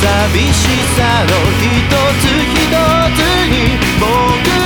寂しさの一つ一つに僕